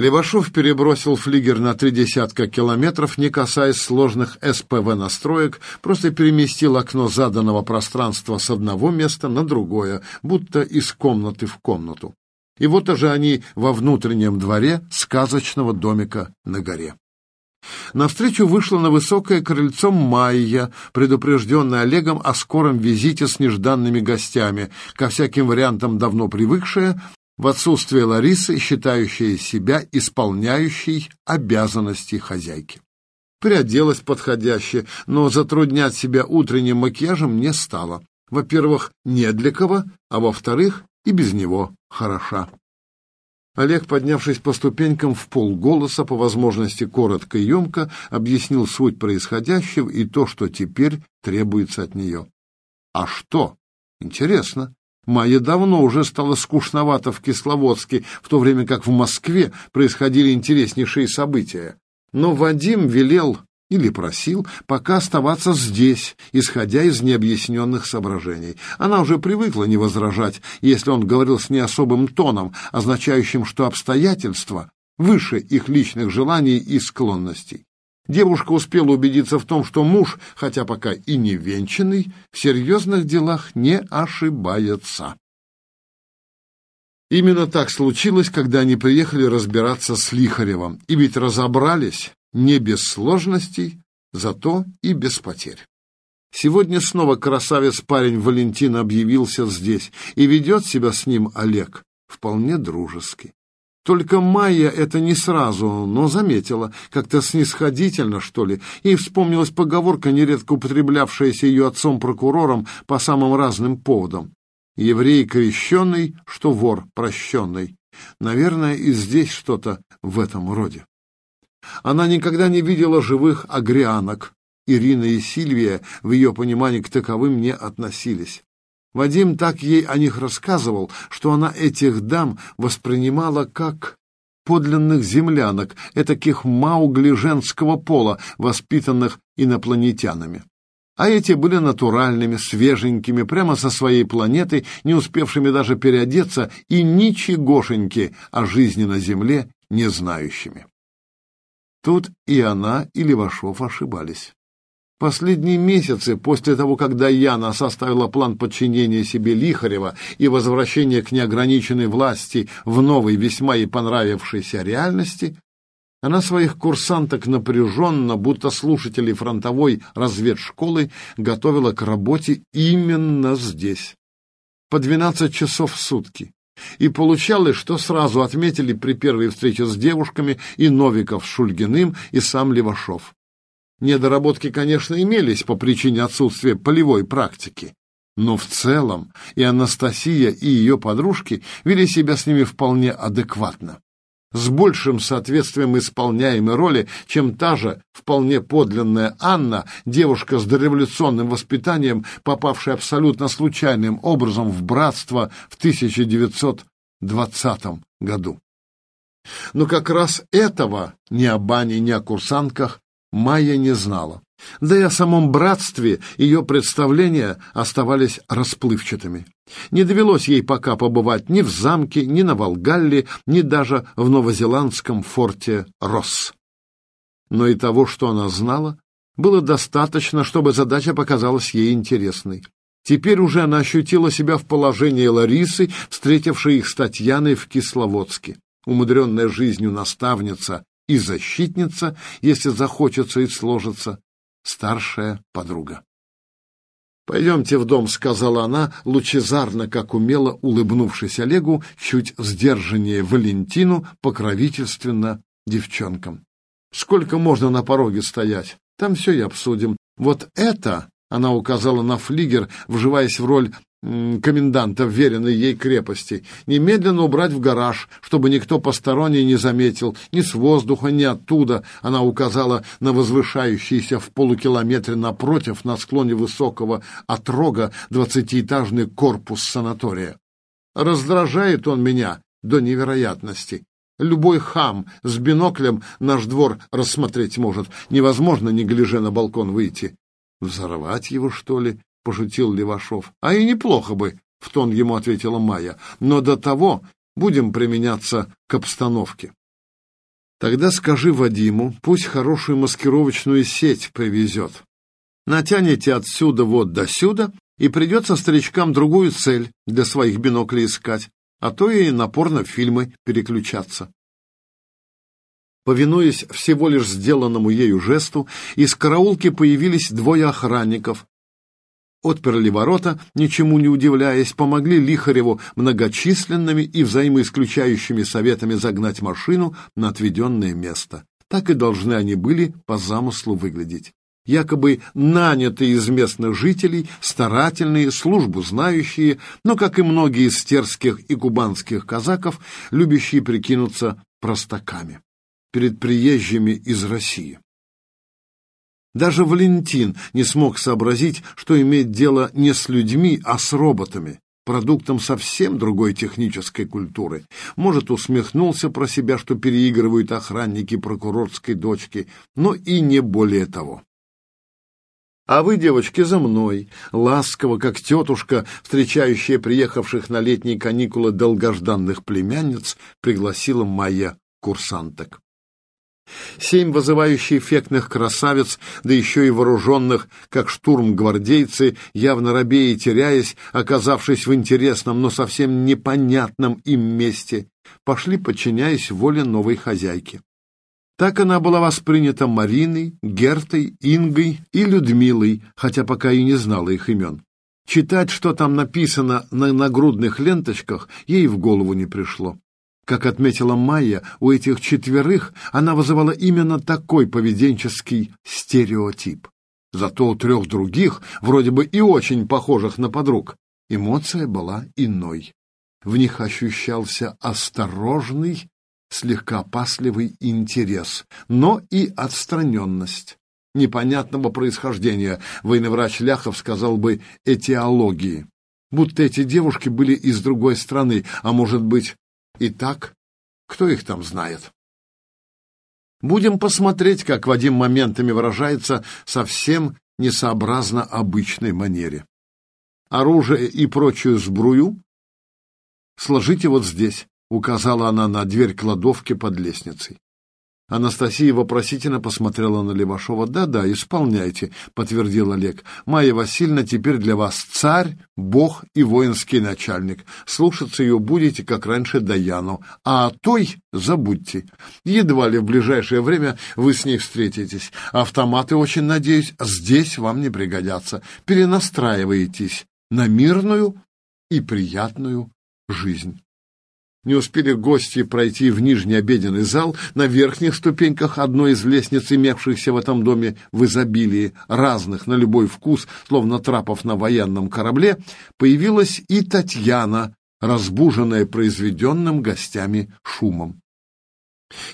Левашов перебросил флигер на три десятка километров, не касаясь сложных СПВ-настроек, просто переместил окно заданного пространства с одного места на другое, будто из комнаты в комнату. И вот уже они во внутреннем дворе сказочного домика на горе. Навстречу вышла на высокое крыльцо Майя, предупрежденная Олегом о скором визите с нежданными гостями, ко всяким вариантам давно привыкшая, в отсутствие Ларисы, считающая себя исполняющей обязанности хозяйки. Приоделась подходяще, но затруднять себя утренним макияжем не стала. Во-первых, не для кого, а во-вторых, и без него хороша. Олег, поднявшись по ступенькам в полголоса, по возможности коротко и емко, объяснил суть происходящего и то, что теперь требуется от нее. А что? Интересно. Майя давно уже стало скучновато в Кисловодске, в то время как в Москве происходили интереснейшие события. Но Вадим велел или просил пока оставаться здесь, исходя из необъясненных соображений. Она уже привыкла не возражать, если он говорил с не особым тоном, означающим, что обстоятельства выше их личных желаний и склонностей. Девушка успела убедиться в том, что муж, хотя пока и не венчанный, в серьезных делах не ошибается. Именно так случилось, когда они приехали разбираться с Лихаревым, и ведь разобрались не без сложностей, зато и без потерь. Сегодня снова красавец-парень Валентин объявился здесь, и ведет себя с ним Олег вполне дружески. Только Майя это не сразу, но заметила, как-то снисходительно, что ли, и вспомнилась поговорка, нередко употреблявшаяся ее отцом-прокурором по самым разным поводам. «Еврей крещенный, что вор прощенный». Наверное, и здесь что-то в этом роде. Она никогда не видела живых агрианок. Ирина и Сильвия в ее понимании к таковым не относились. Вадим так ей о них рассказывал, что она этих дам воспринимала как подлинных землянок, этаких маугли женского пола, воспитанных инопланетянами. А эти были натуральными, свеженькими, прямо со своей планеты, не успевшими даже переодеться, и ничегошеньки о жизни на Земле не знающими. Тут и она, и Левашов ошибались. Последние месяцы, после того, когда Яна составила план подчинения себе Лихарева и возвращения к неограниченной власти в новой, весьма ей понравившейся реальности, она своих курсанток напряженно, будто слушателей фронтовой разведшколы, готовила к работе именно здесь. По 12 часов в сутки. И получалось, что сразу отметили при первой встрече с девушками и Новиков с Шульгиным, и сам Левашов. Недоработки, конечно, имелись по причине отсутствия полевой практики, но в целом и Анастасия, и ее подружки вели себя с ними вполне адекватно, с большим соответствием исполняемой роли, чем та же вполне подлинная Анна, девушка с дореволюционным воспитанием, попавшая абсолютно случайным образом в братство в 1920 году. Но как раз этого ни о бане, ни о курсантках Майя не знала. Да и о самом братстве ее представления оставались расплывчатыми. Не довелось ей пока побывать ни в замке, ни на Волгалле, ни даже в новозеландском форте Росс. Но и того, что она знала, было достаточно, чтобы задача показалась ей интересной. Теперь уже она ощутила себя в положении Ларисы, встретившей их с Татьяной в Кисловодске. Умудренная жизнью наставница и защитница, если захочется и сложится, старшая подруга. «Пойдемте в дом», — сказала она, лучезарно, как умело, улыбнувшись Олегу, чуть сдержаннее Валентину, покровительственно девчонкам. «Сколько можно на пороге стоять? Там все и обсудим. Вот это...» — она указала на флигер, вживаясь в роль коменданта веренной ей крепости, немедленно убрать в гараж, чтобы никто посторонний не заметил, ни с воздуха, ни оттуда. Она указала на возвышающийся в полукилометре напротив, на склоне высокого отрога, двадцатиэтажный корпус санатория. Раздражает он меня до невероятности. Любой хам с биноклем наш двор рассмотреть может. Невозможно, не гляже на балкон, выйти. Взорвать его, что ли? — пошутил Левашов. — А и неплохо бы, — в тон ему ответила Майя. — Но до того будем применяться к обстановке. Тогда скажи Вадиму, пусть хорошую маскировочную сеть привезет. Натянете отсюда вот до сюда, и придется старичкам другую цель для своих биноклей искать, а то и на порнофильмы переключаться. Повинуясь всего лишь сделанному ею жесту, из караулки появились двое охранников. Отперли ворота, ничему не удивляясь, помогли Лихареву многочисленными и взаимоисключающими советами загнать машину на отведенное место. Так и должны они были по замыслу выглядеть якобы нанятые из местных жителей, старательные, службу знающие, но, как и многие из терских и кубанских казаков, любящие прикинуться простаками перед приезжими из России. Даже Валентин не смог сообразить, что имеет дело не с людьми, а с роботами, продуктом совсем другой технической культуры. Может, усмехнулся про себя, что переигрывают охранники прокурорской дочки, но и не более того. А вы, девочки, за мной, ласково, как тетушка, встречающая приехавших на летние каникулы долгожданных племянниц, пригласила Майя курсанток. Семь вызывающих эффектных красавиц, да еще и вооруженных, как штурм гвардейцы, явно робея и теряясь, оказавшись в интересном, но совсем непонятном им месте, пошли, подчиняясь воле новой хозяйки. Так она была воспринята Мариной, Гертой, Ингой и Людмилой, хотя пока и не знала их имен. Читать, что там написано на нагрудных ленточках, ей в голову не пришло. Как отметила Майя, у этих четверых она вызывала именно такой поведенческий стереотип. Зато у трех других, вроде бы и очень похожих на подруг, эмоция была иной. В них ощущался осторожный слегка опасливый интерес, но и отстраненность непонятного происхождения. Военный врач Ляхов сказал бы этиологии. Будто эти девушки были из другой страны, а может быть и так, кто их там знает. Будем посмотреть, как Вадим моментами выражается совсем несообразно обычной манере. Оружие и прочую сбрую сложите вот здесь. — указала она на дверь кладовки под лестницей. Анастасия вопросительно посмотрела на Левашова. «Да-да, исполняйте», — подтвердил Олег. «Майя Васильевна теперь для вас царь, бог и воинский начальник. Слушаться ее будете, как раньше, Даяну, а о той забудьте. Едва ли в ближайшее время вы с ней встретитесь. Автоматы, очень надеюсь, здесь вам не пригодятся. Перенастраиваетесь на мирную и приятную жизнь». Не успели гости пройти в нижний обеденный зал, на верхних ступеньках одной из лестниц, имевшихся в этом доме в изобилии, разных на любой вкус, словно трапов на военном корабле, появилась и Татьяна, разбуженная произведенным гостями шумом.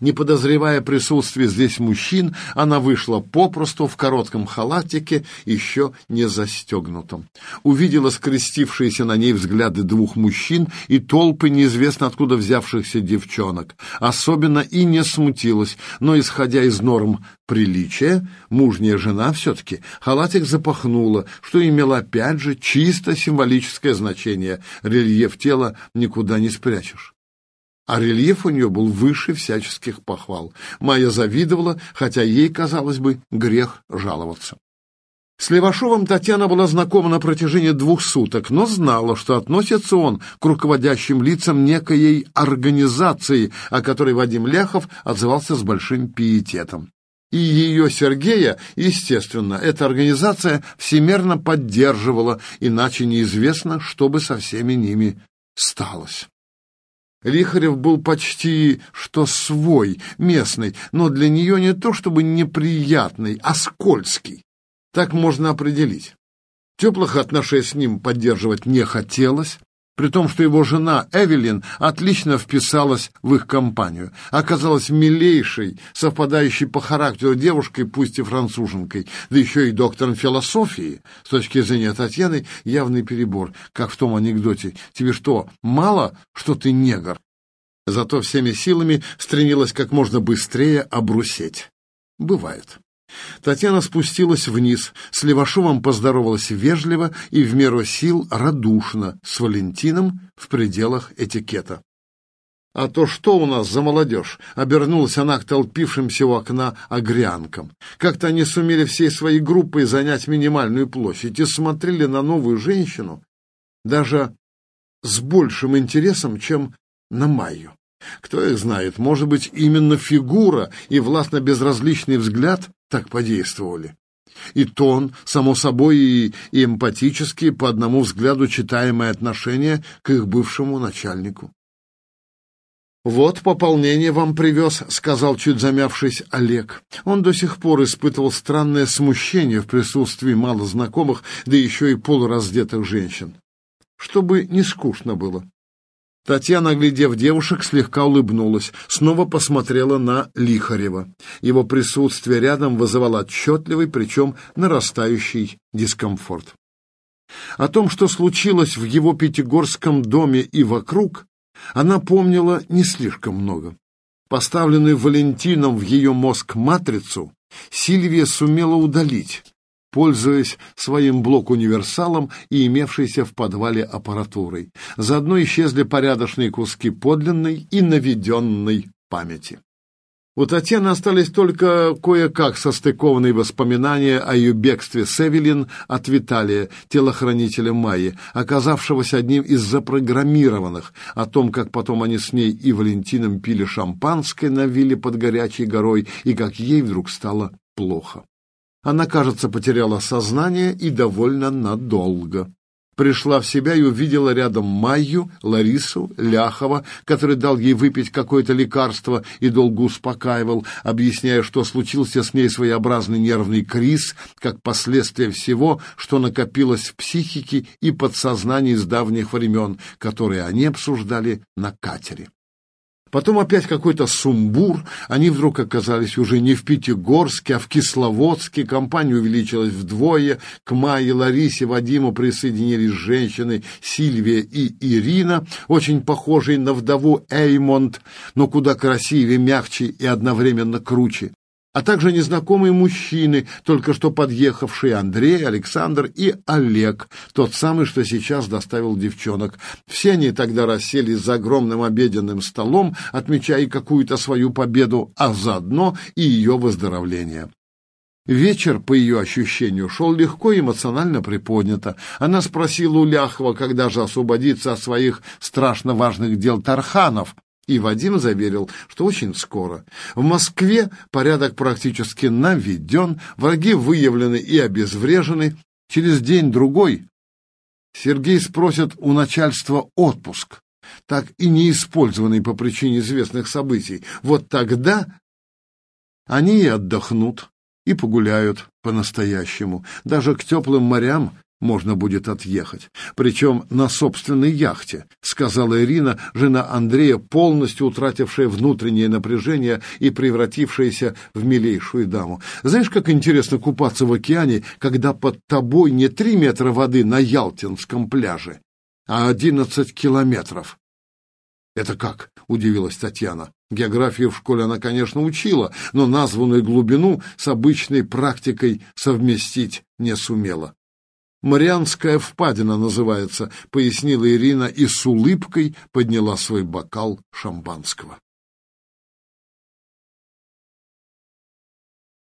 Не подозревая присутствия здесь мужчин, она вышла попросту в коротком халатике, еще не застегнутом. Увидела скрестившиеся на ней взгляды двух мужчин и толпы неизвестно откуда взявшихся девчонок. Особенно и не смутилась, но, исходя из норм приличия, мужняя жена все-таки халатик запахнула, что имело опять же чисто символическое значение. Рельеф тела никуда не спрячешь а рельеф у нее был выше всяческих похвал. Майя завидовала, хотя ей, казалось бы, грех жаловаться. С Левашовым Татьяна была знакома на протяжении двух суток, но знала, что относится он к руководящим лицам некоей организации, о которой Вадим Ляхов отзывался с большим пиететом. И ее Сергея, естественно, эта организация всемерно поддерживала, иначе неизвестно, что бы со всеми ними сталось. Лихарев был почти что свой, местный, но для нее не то чтобы неприятный, а скользкий. Так можно определить. Теплых отношений с ним поддерживать не хотелось, при том, что его жена Эвелин отлично вписалась в их компанию, оказалась милейшей, совпадающей по характеру девушкой, пусть и француженкой, да еще и доктором философии. С точки зрения Татьяны явный перебор, как в том анекдоте. Тебе что, мало, что ты негр? Зато всеми силами стремилась как можно быстрее обрусеть. Бывает. Татьяна спустилась вниз, с Левашовым поздоровалась вежливо и в меру сил радушно, с Валентином в пределах этикета. «А то что у нас за молодежь?» — обернулась она к толпившимся у окна огрянкам. Как-то они сумели всей своей группой занять минимальную площадь и смотрели на новую женщину даже с большим интересом, чем на Майю. Кто их знает, может быть, именно фигура и властно-безразличный взгляд так подействовали. И тон, само собой, и, и эмпатические, по одному взгляду читаемое отношение к их бывшему начальнику. «Вот пополнение вам привез», — сказал, чуть замявшись, Олег. Он до сих пор испытывал странное смущение в присутствии малознакомых, да еще и полураздетых женщин. Чтобы не скучно было. Татьяна, глядев девушек, слегка улыбнулась, снова посмотрела на Лихарева. Его присутствие рядом вызывало отчетливый, причем нарастающий дискомфорт. О том, что случилось в его пятигорском доме и вокруг, она помнила не слишком много. Поставленную Валентином в ее мозг матрицу Сильвия сумела удалить, пользуясь своим блок-универсалом и имевшейся в подвале аппаратурой. Заодно исчезли порядочные куски подлинной и наведенной памяти. У Татьяны остались только кое-как состыкованные воспоминания о ее бегстве с Эвелин от Виталия, телохранителя Майи, оказавшегося одним из запрограммированных, о том, как потом они с ней и Валентином пили шампанское на вилле под горячей горой, и как ей вдруг стало плохо. Она, кажется, потеряла сознание и довольно надолго пришла в себя и увидела рядом Майю, Ларису, Ляхова, который дал ей выпить какое-то лекарство и долго успокаивал, объясняя, что случился с ней своеобразный нервный криз, как последствие всего, что накопилось в психике и подсознании с давних времен, которые они обсуждали на катере. Потом опять какой-то сумбур. Они вдруг оказались уже не в Пятигорске, а в Кисловодске. Компания увеличилась вдвое. К Майе, Ларисе, Вадиму присоединились женщины Сильвия и Ирина, очень похожие на вдову Эймонд, но куда красивее, мягче и одновременно круче а также незнакомые мужчины, только что подъехавшие Андрей, Александр и Олег, тот самый, что сейчас доставил девчонок. Все они тогда расселись за огромным обеденным столом, отмечая какую-то свою победу, а заодно и ее выздоровление. Вечер, по ее ощущению, шел легко и эмоционально приподнято. Она спросила у Ляхова, когда же освободиться от своих страшно важных дел Тарханов, и Вадим заверил, что очень скоро. В Москве порядок практически наведен, враги выявлены и обезврежены. Через день-другой Сергей спросит у начальства отпуск, так и не использованный по причине известных событий. Вот тогда они и отдохнут, и погуляют по-настоящему. Даже к теплым морям можно будет отъехать, причем на собственной яхте, сказала Ирина, жена Андрея, полностью утратившая внутреннее напряжение и превратившаяся в милейшую даму. Знаешь, как интересно купаться в океане, когда под тобой не три метра воды на Ялтинском пляже, а одиннадцать километров. «Это как?» — удивилась Татьяна. Географию в школе она, конечно, учила, но названную глубину с обычной практикой совместить не сумела. «Марианская впадина называется», — пояснила Ирина и с улыбкой подняла свой бокал шампанского.